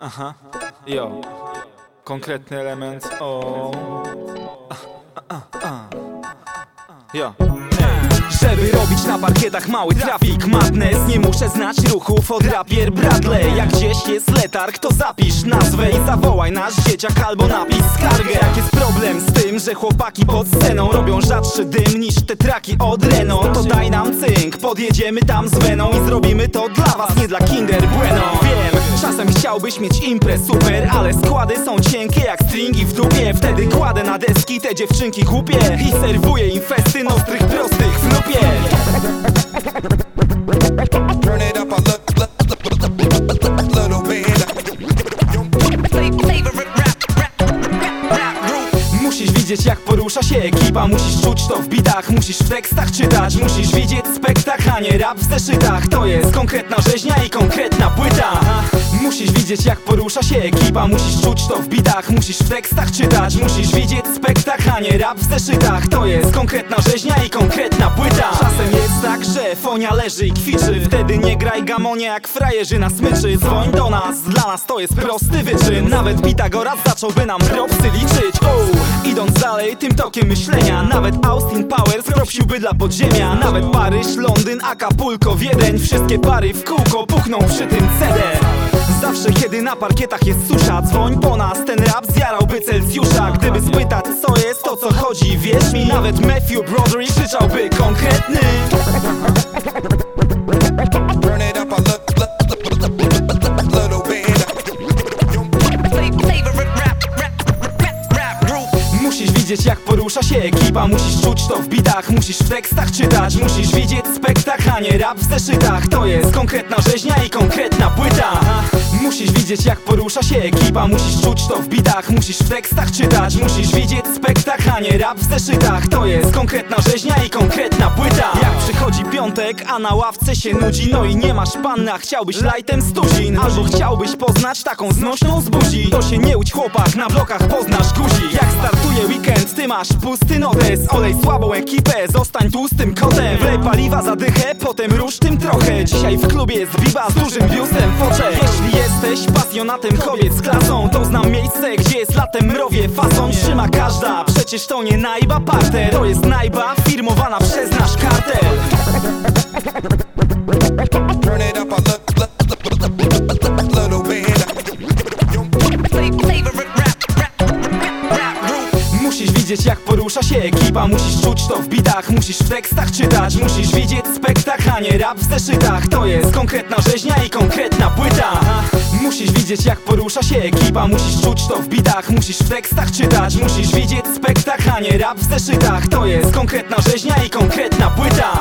Aha, jo. Konkretny element, o. A, a, a. Jo. Żeby robić na parkietach mały trafik Madness Nie muszę znać ruchów od rapier Bradley Jak gdzieś jest letarg to zapisz nazwę I zawołaj nasz dzieciak albo napisz skargę Jak jest problem z tym, że chłopaki pod sceną Robią rzadszy dym niż te traki od Renault To daj nam cynk, podjedziemy tam z Veną I zrobimy to dla was, nie dla Kinder Bueno Wiem, czasem chciałbyś mieć imprez super Ale składy są cienkie jak stringi w dupie. Wtedy kładę na deski te dziewczynki głupie. I serwuję im festyn ostrych prostych w lupie Turn it up little bit. Musisz widzieć jak porusza się ekipa Musisz czuć to w bitach, musisz w tekstach czytać Musisz widzieć spektakl, a nie rap w zeszytach. To jest konkretna rzeźnia i konkretna płyta. Musisz widzieć jak porusza się ekipa Musisz czuć to w bitach, musisz w tekstach czytać Musisz widzieć spektakl, a nie rap w zeszytach. To jest konkretna rzeźnia i konkretna płyta Że fonia leży i kwiczy. Wtedy nie graj gamonie jak frajerzy na smyczy. Dzwoń do nas, dla nas to jest prosty wyczyn. Nawet Pitagoras zacząłby nam propsy liczyć. Oh. Idąc dalej tym tokiem myślenia Nawet Austin Powers propsiłby dla podziemia. Nawet Paryż, Londyn, Acapulco, Wiedeń Wszystkie pary w kółko puchną przy tym CD. Zawsze kiedy na parkietach jest susza Dzwoń po nas, ten rap zjarałby Celsjusza. Gdyby spytać co jest, to co chodzi Wierz mi, nawet Matthew Broderick krzyczałby konkretny Musisz widzieć jak porusza się ekipa. Musisz czuć to w bitach, musisz w tekstach czytać. Musisz widzieć spektakl, a nie rap w zeszytach. To jest konkretna rzeźnia i konkretna płyta. Musisz widzieć jak porusza się ekipa. Musisz czuć to w bitach, musisz w tekstach czytać. Musisz widzieć spektakl, a nie rap w zeszytach. To jest konkretna rzeźnia i konkretna płyta. Jak przychodzi piątek, a na ławce się nudzi. No i nie masz panny, a chciałbyś lightem stuzin. Albo chciałbyś poznać taką znośną z buzi. To się nie łudź chłopak, na blokach poznasz guzi Jak startuje weekend, ty masz pusty notes Olej słabą ekipę, zostań tłustym kotem. Wlej paliwa za dychę, potem rusz tym trochę. Dzisiaj w klubie jest biba z dużym biustem pasjonatem kobiet z klasą To znam miejsce, gdzie jest latem mrowie Fason trzyma każda, przecież to nie najba parter To jest najba firmowana przez nasz kartel widzieć jak porusza się ekipa. Musisz czuć to w bitach, musisz w tekstach czytać. Musisz widzieć spektakl, a nie rap w zeszytach. To jest konkretna rzeźnia i konkretna płyta. Musisz widzieć jak porusza się ekipa. Musisz czuć to w bitach, musisz w tekstach czytać. Musisz widzieć spektakl, a nie rap w zeszytach. To jest konkretna rzeźnia i konkretna płyta